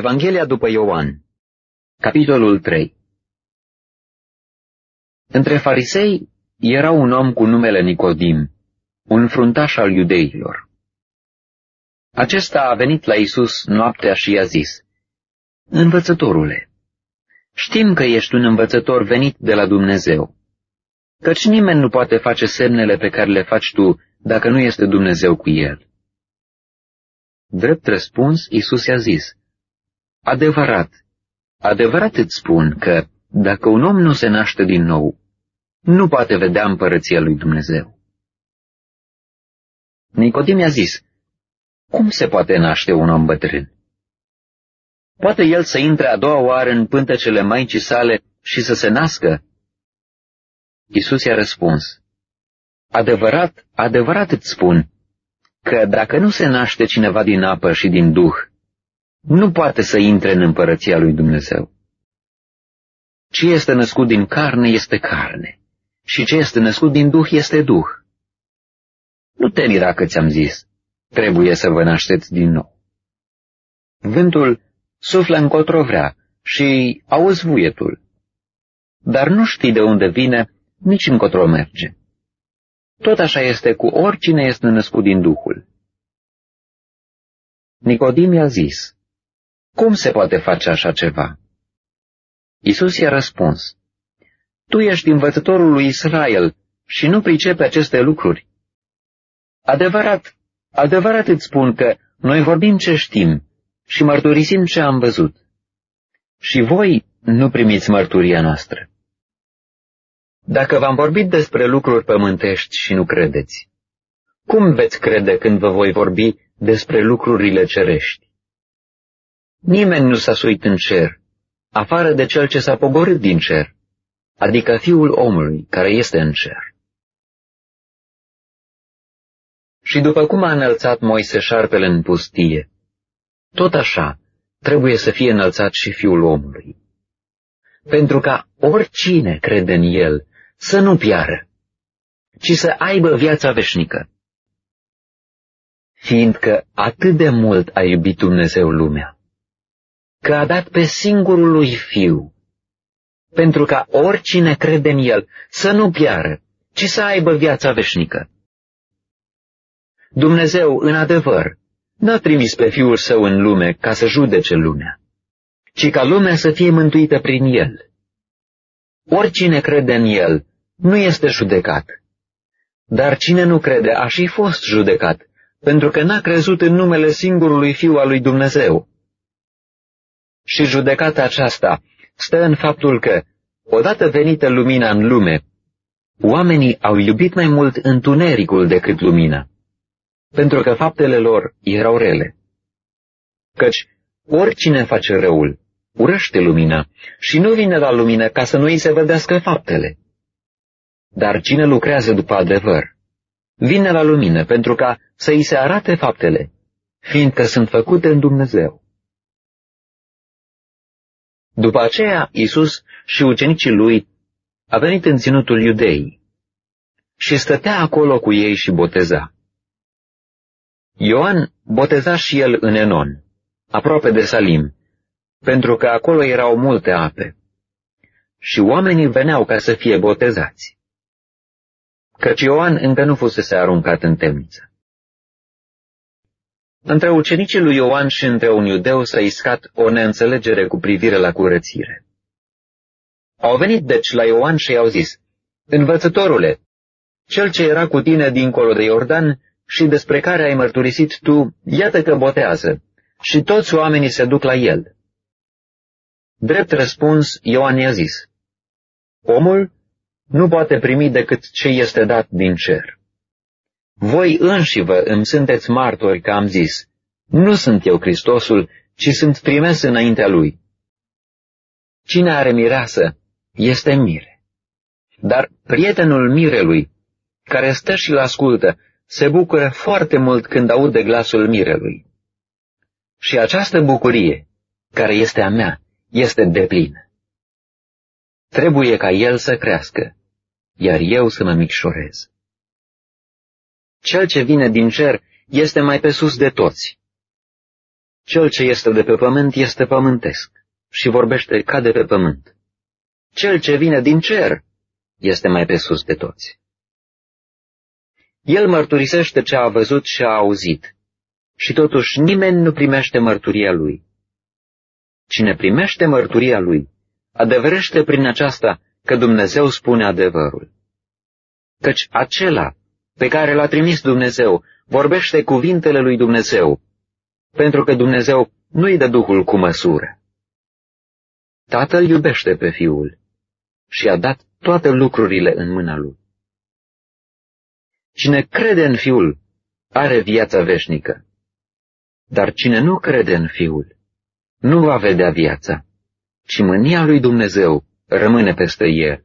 Evanghelia după Ioan Capitolul 3 Între farisei era un om cu numele Nicodim, un fruntaș al iudeilor. Acesta a venit la Isus noaptea și i-a zis, Învățătorule, știm că ești un învățător venit de la Dumnezeu, căci nimeni nu poate face semnele pe care le faci tu dacă nu este Dumnezeu cu el. Drept răspuns, Isus i-a zis, Adevărat, adevărat îți spun că, dacă un om nu se naște din nou, nu poate vedea împărăția lui Dumnezeu. Nicodim i-a zis, Cum se poate naște un om bătrân? Poate el să intre a doua oară în pântecele Maicii sale și să se nască? Isus i-a răspuns, Adevărat, adevărat îți spun, că dacă nu se naște cineva din apă și din duh, nu poate să intre în împărăția lui Dumnezeu. Ce este născut din carne este carne și ce este născut din duh este duh. Nu te mira că ți-am zis, trebuie să vă nașteți din nou. Vântul suflă încotro vrea și auzi vuietul, dar nu știi de unde vine, nici încotro merge. Tot așa este cu oricine este născut din Duhul. Nicodim i-a zis, Cum se poate face așa ceva? Isus i-a răspuns, Tu ești învățătorul lui Israel și nu pricepe aceste lucruri. Adevărat, adevărat îți spun că noi vorbim ce știm și mărturisim ce am văzut. Și voi nu primiți mărturia noastră. Dacă v-am vorbit despre lucruri pământești și nu credeți, cum veți crede când vă voi vorbi despre lucrurile cerești? Nimeni nu s-a suit în cer, afară de cel ce s-a pogorât din cer, adică Fiul omului care este în cer. Și după cum a înălțat Moise șarpele în pustie, tot așa trebuie să fie înălțat și Fiul omului. Pentru ca oricine crede în el să nu piară, ci să aibă viața veșnică. Fiindcă atât de mult a iubit Dumnezeu lumea, că a dat pe singurul lui Fiu, pentru ca oricine crede în El să nu piară, ci să aibă viața veșnică. Dumnezeu, în adevăr, n-a trimis pe Fiul Său în lume ca să judece lumea, ci ca lumea să fie mântuită prin El. Oricine crede în El nu este judecat. Dar cine nu crede a și fost judecat, pentru că n-a crezut în numele singurului Fiu al lui Dumnezeu. Și judecata aceasta stă în faptul că, odată venită lumina în lume, oamenii au iubit mai mult întunericul decât lumina, pentru că faptele lor erau rele. Căci oricine face răul, urăște lumina și nu vine la lumină ca să nu îi se vedească faptele. Dar cine lucrează după adevăr, vine la lumină pentru ca să îi se arate faptele, fiindcă sunt făcute în Dumnezeu. După aceea, Isus și ucenicii lui a venit în ținutul iudeii și stătea acolo cu ei și boteza. Ioan boteza și el în Enon, aproape de Salim, pentru că acolo erau multe ape. Și oamenii veneau ca să fie botezați. Căci Ioan încă nu fusese aruncat în temniță. Între ucenicii lui Ioan și între un iudeu s-a iscat o neînțelegere cu privire la curățire. Au venit deci la Ioan și i-au zis, Învățătorule, cel ce era cu tine dincolo de Iordan și despre care ai mărturisit tu, iată că botează, și toți oamenii se duc la el. Drept răspuns, Ioan i-a zis, Omul nu poate primi decât ce este dat din cer. Voi înșivă îmi sunteți martori că am zis, nu sunt eu Hristosul, ci sunt trimes înaintea lui. Cine are mireasă, este mire. Dar prietenul mirelui, care stă și-l ascultă, se bucură foarte mult când aude glasul mirelui. Și această bucurie, care este a mea, este deplină. Trebuie ca el să crească, iar eu să mă micșorez. Cel ce vine din cer este mai pe sus de toți. Cel ce este de pe pământ este pământesc și vorbește ca de pe pământ. Cel ce vine din cer este mai pe sus de toți. El mărturisește ce a văzut și a auzit, și totuși nimeni nu primește mărturia lui. Cine primește mărturia lui, adevărește prin aceasta că Dumnezeu spune adevărul. Căci acela pe care l-a trimis Dumnezeu vorbește cuvintele lui Dumnezeu, pentru că Dumnezeu nu-i dă Duhul cu măsură. Tatăl iubește pe Fiul și a dat toate lucrurile în mâna lui. Cine crede în Fiul are viața veșnică, dar cine nu crede în Fiul nu va vedea viața, ci mânia lui Dumnezeu rămâne peste el.